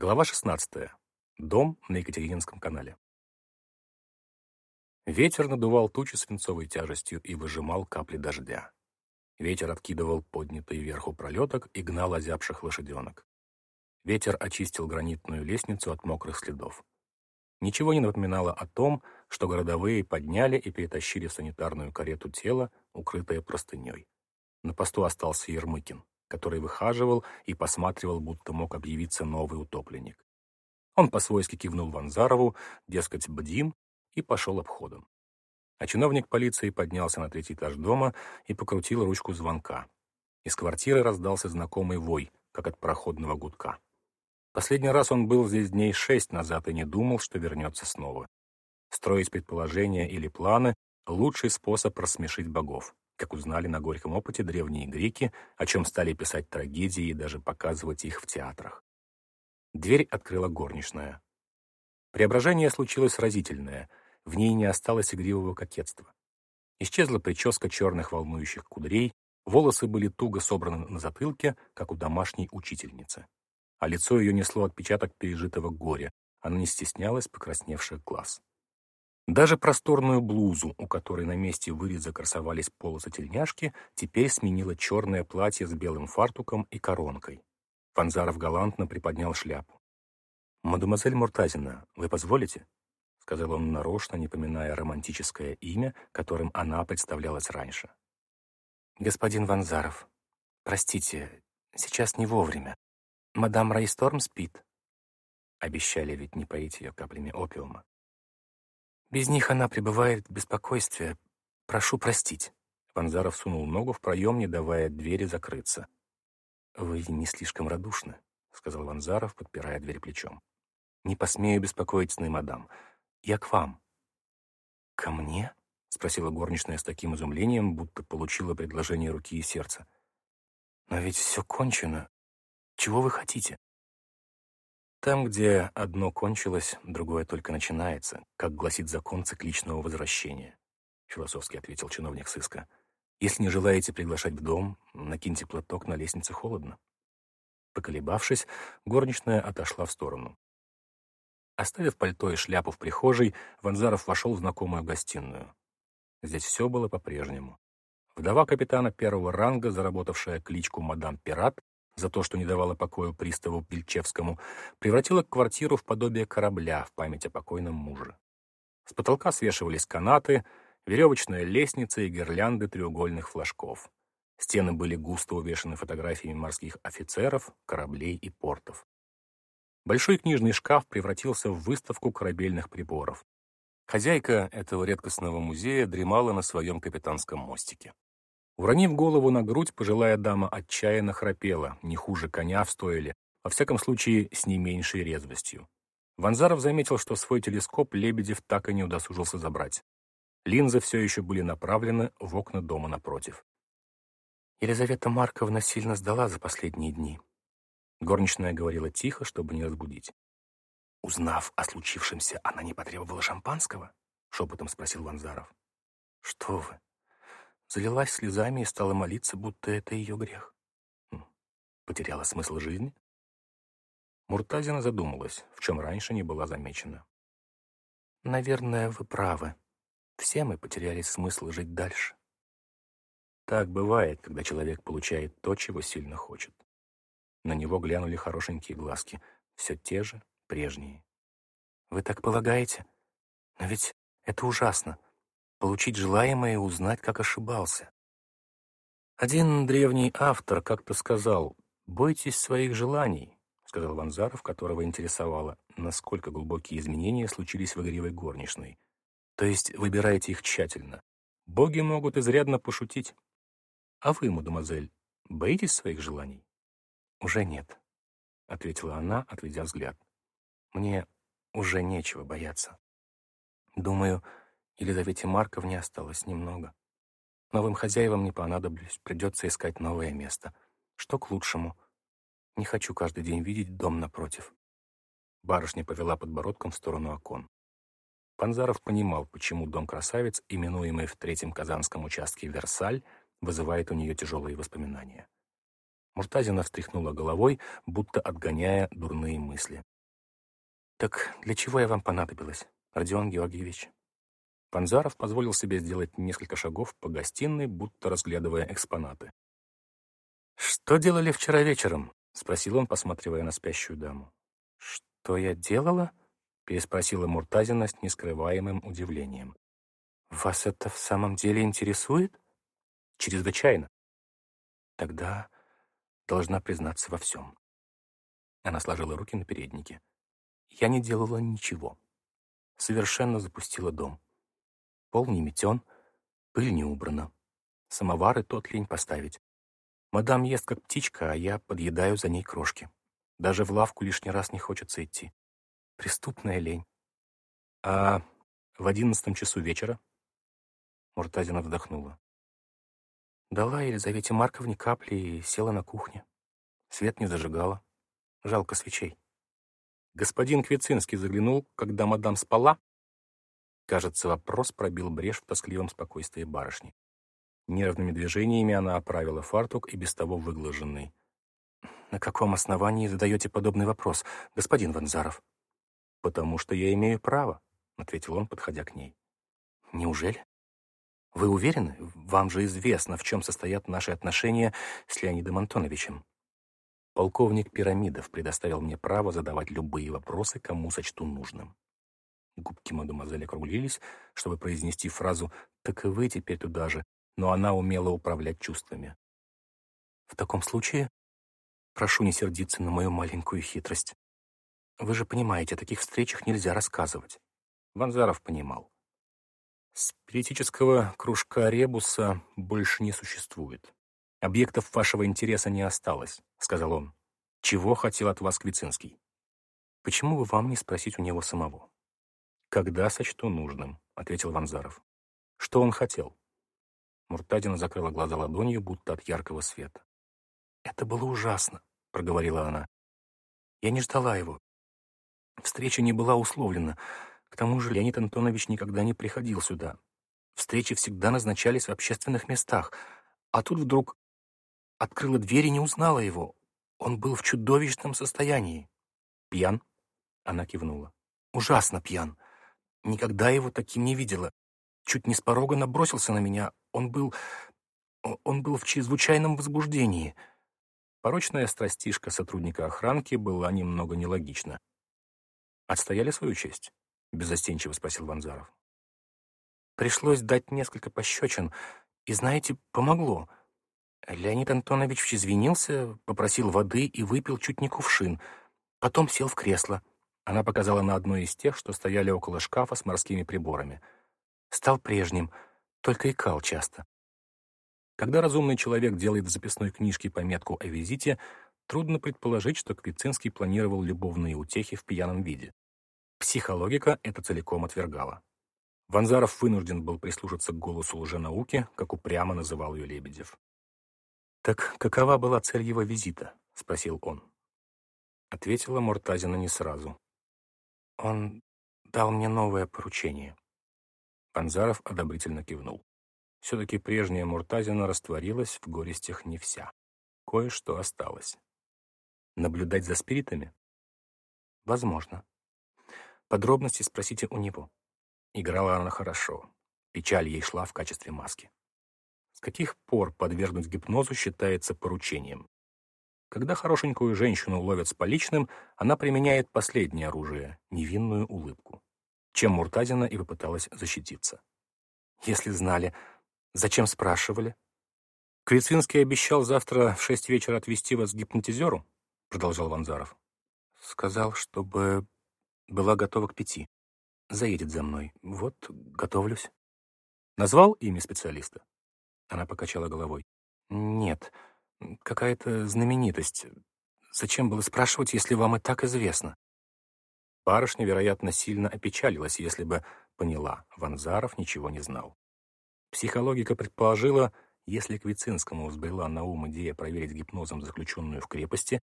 Глава 16. Дом на Екатерининском канале. Ветер надувал тучи свинцовой тяжестью и выжимал капли дождя. Ветер откидывал поднятый вверху пролеток и гнал озябших лошаденок. Ветер очистил гранитную лестницу от мокрых следов. Ничего не напоминало о том, что городовые подняли и перетащили в санитарную карету тело, укрытое простыней. На посту остался Ермыкин который выхаживал и посматривал, будто мог объявиться новый утопленник. Он по-свойски кивнул Ванзарову, дескать, бдим, и пошел обходом. А чиновник полиции поднялся на третий этаж дома и покрутил ручку звонка. Из квартиры раздался знакомый вой, как от проходного гудка. Последний раз он был здесь дней шесть назад и не думал, что вернется снова. Строить предположения или планы — лучший способ рассмешить богов как узнали на горьком опыте древние греки, о чем стали писать трагедии и даже показывать их в театрах. Дверь открыла горничная. Преображение случилось разительное, в ней не осталось игривого кокетства. Исчезла прическа черных волнующих кудрей, волосы были туго собраны на затылке, как у домашней учительницы. А лицо ее несло отпечаток пережитого горя, она не стеснялась покрасневших глаз. Даже просторную блузу, у которой на месте выреза красовались полосы тельняшки, теперь сменило черное платье с белым фартуком и коронкой. Фанзаров галантно приподнял шляпу. «Мадемуазель Муртазина, вы позволите?» — сказал он нарочно, не поминая романтическое имя, которым она представлялась раньше. «Господин Ванзаров, простите, сейчас не вовремя. Мадам Райсторм спит». Обещали ведь не поить ее каплями опиума. Без них она пребывает в беспокойстве. Прошу простить». Ванзаров сунул ногу в проем, не давая двери закрыться. «Вы не слишком радушны», — сказал Ванзаров, подпирая дверь плечом. «Не посмею беспокоить мадам. Я к вам». «Ко мне?» — спросила горничная с таким изумлением, будто получила предложение руки и сердца. «Но ведь все кончено. Чего вы хотите?» Там, где одно кончилось, другое только начинается, как гласит закон цикличного возвращения, философски ответил чиновник сыска. Если не желаете приглашать в дом, накиньте платок, на лестнице холодно. Поколебавшись, горничная отошла в сторону. Оставив пальто и шляпу в прихожей, Ванзаров вошел в знакомую гостиную. Здесь все было по-прежнему. Вдова капитана первого ранга, заработавшая кличку «Мадам Пират», за то, что не давала покоя приставу Пельчевскому, превратила квартиру в подобие корабля в память о покойном муже. С потолка свешивались канаты, веревочная лестница и гирлянды треугольных флажков. Стены были густо увешаны фотографиями морских офицеров, кораблей и портов. Большой книжный шкаф превратился в выставку корабельных приборов. Хозяйка этого редкостного музея дремала на своем капитанском мостике. Уронив голову на грудь, пожилая дама отчаянно храпела, не хуже коня в стойле, во всяком случае, с не меньшей резвостью. Ванзаров заметил, что свой телескоп Лебедев так и не удосужился забрать. Линзы все еще были направлены в окна дома напротив. Елизавета Марковна сильно сдала за последние дни. Горничная говорила тихо, чтобы не разбудить. «Узнав о случившемся, она не потребовала шампанского?» — шепотом спросил Ванзаров. «Что вы? Залилась слезами и стала молиться, будто это ее грех. Хм, потеряла смысл жизни? Муртазина задумалась, в чем раньше не была замечена. «Наверное, вы правы. Все мы потеряли смысл жить дальше». Так бывает, когда человек получает то, чего сильно хочет. На него глянули хорошенькие глазки, все те же, прежние. «Вы так полагаете? Но ведь это ужасно получить желаемое и узнать, как ошибался. Один древний автор как-то сказал «Бойтесь своих желаний», — сказал Ванзаров, которого интересовало, насколько глубокие изменения случились в игривой горничной. То есть выбирайте их тщательно. Боги могут изрядно пошутить. А вы, мадемуазель, боитесь своих желаний? Уже нет, — ответила она, отведя взгляд. Мне уже нечего бояться. Думаю, Елизавете Марковне осталось немного. Новым хозяевам не понадоблюсь, придется искать новое место. Что к лучшему. Не хочу каждый день видеть дом напротив. Барышня повела подбородком в сторону окон. Панзаров понимал, почему дом-красавец, именуемый в третьем казанском участке Версаль, вызывает у нее тяжелые воспоминания. Муртазина встряхнула головой, будто отгоняя дурные мысли. «Так для чего я вам понадобилась, Родион Георгиевич?» Панзаров позволил себе сделать несколько шагов по гостиной, будто разглядывая экспонаты. «Что делали вчера вечером?» — спросил он, посматривая на спящую даму. «Что я делала?» — переспросила Муртазина с нескрываемым удивлением. «Вас это в самом деле интересует?» «Чрезвычайно». «Тогда должна признаться во всем». Она сложила руки на переднике. «Я не делала ничего. Совершенно запустила дом. Пол не метен, пыль не убрана. Самовары тот лень поставить. Мадам ест как птичка, а я подъедаю за ней крошки. Даже в лавку лишний раз не хочется идти. Преступная лень. А в одиннадцатом часу вечера Муртазина вздохнула. Дала Елизавете Марковне капли и села на кухне. Свет не зажигала. Жалко свечей. Господин Квицинский заглянул, когда мадам спала, Кажется, вопрос пробил брешь в тоскливом спокойствии барышни. Нервными движениями она оправила фартук и без того выглаженный. «На каком основании задаете подобный вопрос, господин Ванзаров?» «Потому что я имею право», — ответил он, подходя к ней. «Неужели? Вы уверены? Вам же известно, в чем состоят наши отношения с Леонидом Антоновичем». Полковник Пирамидов предоставил мне право задавать любые вопросы, кому сочту нужным. Губки мадемуазели округлились, чтобы произнести фразу «Так и вы теперь туда же», но она умела управлять чувствами. «В таком случае прошу не сердиться на мою маленькую хитрость. Вы же понимаете, о таких встречах нельзя рассказывать». Ванзаров понимал. Спиритического кружка ребуса больше не существует. Объектов вашего интереса не осталось, сказал он. Чего хотел от вас Квицинский? Почему бы вам не спросить у него самого? «Когда сочту нужным», — ответил Ванзаров. «Что он хотел?» Муртадина закрыла глаза ладонью, будто от яркого света. «Это было ужасно», — проговорила она. «Я не ждала его. Встреча не была условлена. К тому же Леонид Антонович никогда не приходил сюда. Встречи всегда назначались в общественных местах. А тут вдруг открыла дверь и не узнала его. Он был в чудовищном состоянии. «Пьян?» — она кивнула. «Ужасно пьян. Никогда его таким не видела. Чуть не с порога набросился на меня. Он был... Он был в чрезвычайном возбуждении. Порочная страстишка сотрудника охранки была немного нелогична. «Отстояли свою честь?» — беззастенчиво спросил Ванзаров. Пришлось дать несколько пощечин, и, знаете, помогло. Леонид Антонович извинился, попросил воды и выпил чуть не кувшин. Потом сел в кресло. Она показала на одно из тех, что стояли около шкафа с морскими приборами. Стал прежним, только икал часто. Когда разумный человек делает в записной книжке пометку о визите, трудно предположить, что Квицинский планировал любовные утехи в пьяном виде. Психологика это целиком отвергала. Ванзаров вынужден был прислушаться к голосу лженауки, как упрямо называл ее Лебедев. «Так какова была цель его визита?» — спросил он. Ответила Муртазина не сразу. Он дал мне новое поручение. Панзаров одобрительно кивнул. Все-таки прежняя Муртазина растворилась в горестях не вся. Кое-что осталось. Наблюдать за спиритами? Возможно. Подробности спросите у него. Играла она хорошо. Печаль ей шла в качестве маски. С каких пор подвергнуть гипнозу считается поручением? Когда хорошенькую женщину ловят с поличным, она применяет последнее оружие — невинную улыбку. Чем Муртазина и попыталась защититься. Если знали, зачем спрашивали? Квицинский обещал завтра в шесть вечера отвезти вас к гипнотизеру, продолжал Ванзаров. Сказал, чтобы была готова к пяти. Заедет за мной. Вот, готовлюсь. Назвал имя специалиста? Она покачала головой. Нет, какая-то знаменитость. Зачем было спрашивать, если вам и так известно? Барышня, вероятно, сильно опечалилась, если бы поняла, Ванзаров ничего не знал. Психологика предположила, если Квицинскому взбрела на ум идея проверить гипнозом заключенную в крепости,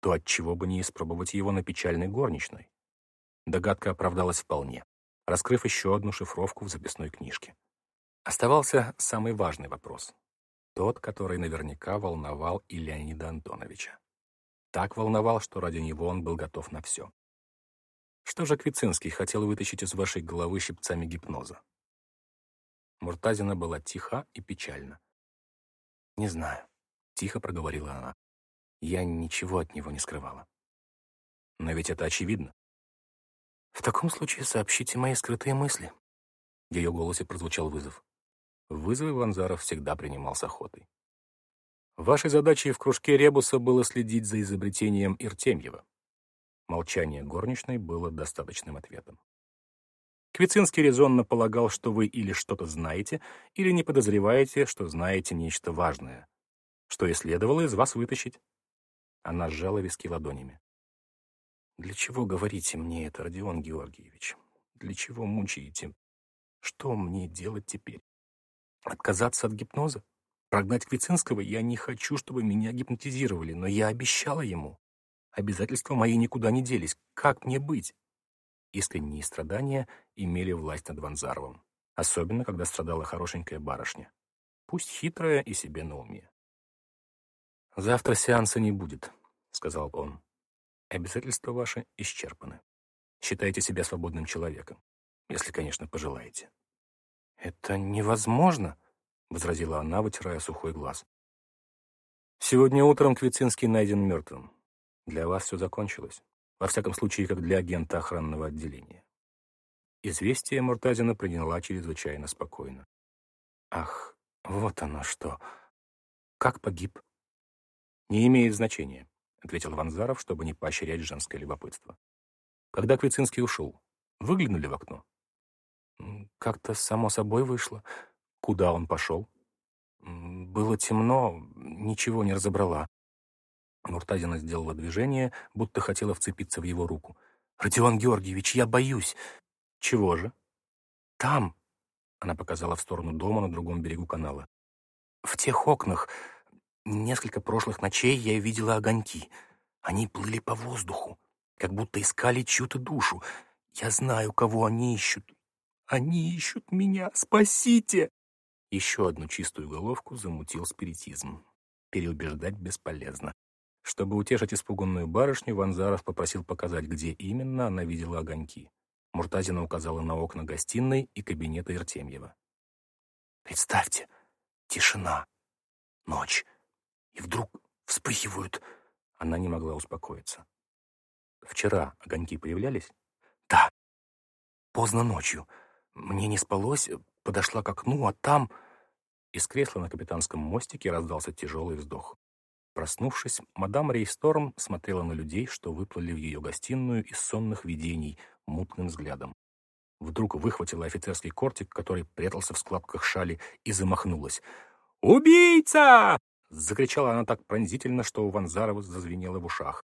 то отчего бы не испробовать его на печальной горничной? Догадка оправдалась вполне, раскрыв еще одну шифровку в записной книжке. Оставался самый важный вопрос. Тот, который наверняка волновал и Леонида Антоновича. Так волновал, что ради него он был готов на все. Что же Квицинский хотел вытащить из вашей головы щипцами гипноза? Муртазина была тиха и печальна. «Не знаю», — тихо проговорила она. «Я ничего от него не скрывала». «Но ведь это очевидно». «В таком случае сообщите мои скрытые мысли». В ее голосе прозвучал вызов. Вызовы Ванзаров всегда принимал с охотой. Вашей задачей в кружке Ребуса было следить за изобретением Иртемьева. Молчание горничной было достаточным ответом. Квицинский резонно полагал, что вы или что-то знаете, или не подозреваете, что знаете нечто важное, что и следовало из вас вытащить. Она сжала виски ладонями. «Для чего говорите мне это, Родион Георгиевич? Для чего мучаете? Что мне делать теперь? Отказаться от гипноза? Прогнать Квицинского я не хочу, чтобы меня гипнотизировали, но я обещала ему. Обязательства мои никуда не делись. Как мне быть? Искренние страдания имели власть над Ванзаровым. Особенно, когда страдала хорошенькая барышня. Пусть хитрая и себе на уме. «Завтра сеанса не будет», — сказал он. «Обязательства ваши исчерпаны. Считайте себя свободным человеком, если, конечно, пожелаете». «Это невозможно», — возразила она, вытирая сухой глаз. «Сегодня утром Квицинский найден мертвым. Для вас все закончилось. Во всяком случае, как для агента охранного отделения. Известие Муртазина приняла чрезвычайно спокойно. «Ах, вот оно что! Как погиб?» «Не имеет значения», — ответил Ванзаров, чтобы не поощрять женское любопытство. «Когда Квицинский ушел, выглянули в окно?» «Как-то само собой вышло. Куда он пошел?» «Было темно, ничего не разобрала. Муртазина сделала движение, будто хотела вцепиться в его руку. «Родион Георгиевич, я боюсь!» «Чего же?» «Там!» — она показала в сторону дома на другом берегу канала. «В тех окнах несколько прошлых ночей я видела огоньки. Они плыли по воздуху, как будто искали чью-то душу. Я знаю, кого они ищут. Они ищут меня! Спасите!» Еще одну чистую головку замутил спиритизм. Переубеждать бесполезно. Чтобы утешить испуганную барышню, Ванзаров попросил показать, где именно она видела огоньки. Муртазина указала на окна гостиной и кабинета Иртемьева. «Представьте, тишина, ночь, и вдруг вспыхивают...» Она не могла успокоиться. «Вчера огоньки появлялись?» «Да, поздно ночью. Мне не спалось, подошла к окну, а там...» Из кресла на капитанском мостике раздался тяжелый вздох. Проснувшись, мадам Рейсторм смотрела на людей, что выплыли в ее гостиную из сонных видений, мутным взглядом. Вдруг выхватила офицерский кортик, который прятался в складках шали, и замахнулась. «Убийца!» — закричала она так пронзительно, что у Ванзарова зазвенело в ушах.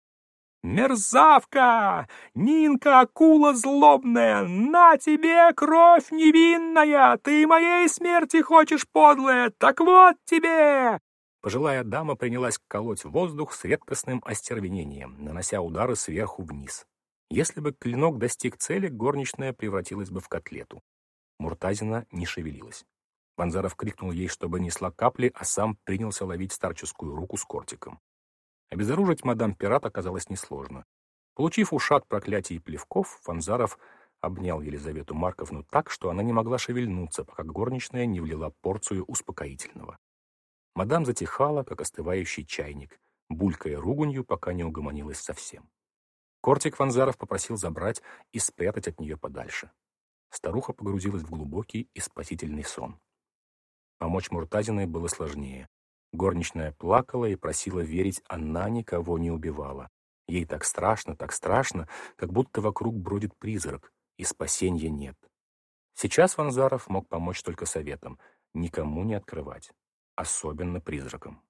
«Мерзавка! Нинка, акула злобная! На тебе кровь невинная! Ты моей смерти хочешь, подлая! Так вот тебе!» Пожилая дама принялась колоть воздух с редкостным остервенением, нанося удары сверху вниз. Если бы клинок достиг цели, горничная превратилась бы в котлету. Муртазина не шевелилась. Ванзаров крикнул ей, чтобы несла капли, а сам принялся ловить старческую руку с кортиком. Обезоружить мадам пират оказалось несложно. Получив ушат проклятий и плевков, Ванзаров обнял Елизавету Марковну так, что она не могла шевельнуться, пока горничная не влила порцию успокоительного. Мадам затихала, как остывающий чайник, булькая руганью, пока не угомонилась совсем. Кортик Ванзаров попросил забрать и спрятать от нее подальше. Старуха погрузилась в глубокий и спасительный сон. Помочь Муртазиной было сложнее. Горничная плакала и просила верить, она никого не убивала. Ей так страшно, так страшно, как будто вокруг бродит призрак, и спасения нет. Сейчас Ванзаров мог помочь только советом — никому не открывать особенно призракам.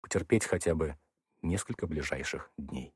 Потерпеть хотя бы несколько ближайших дней.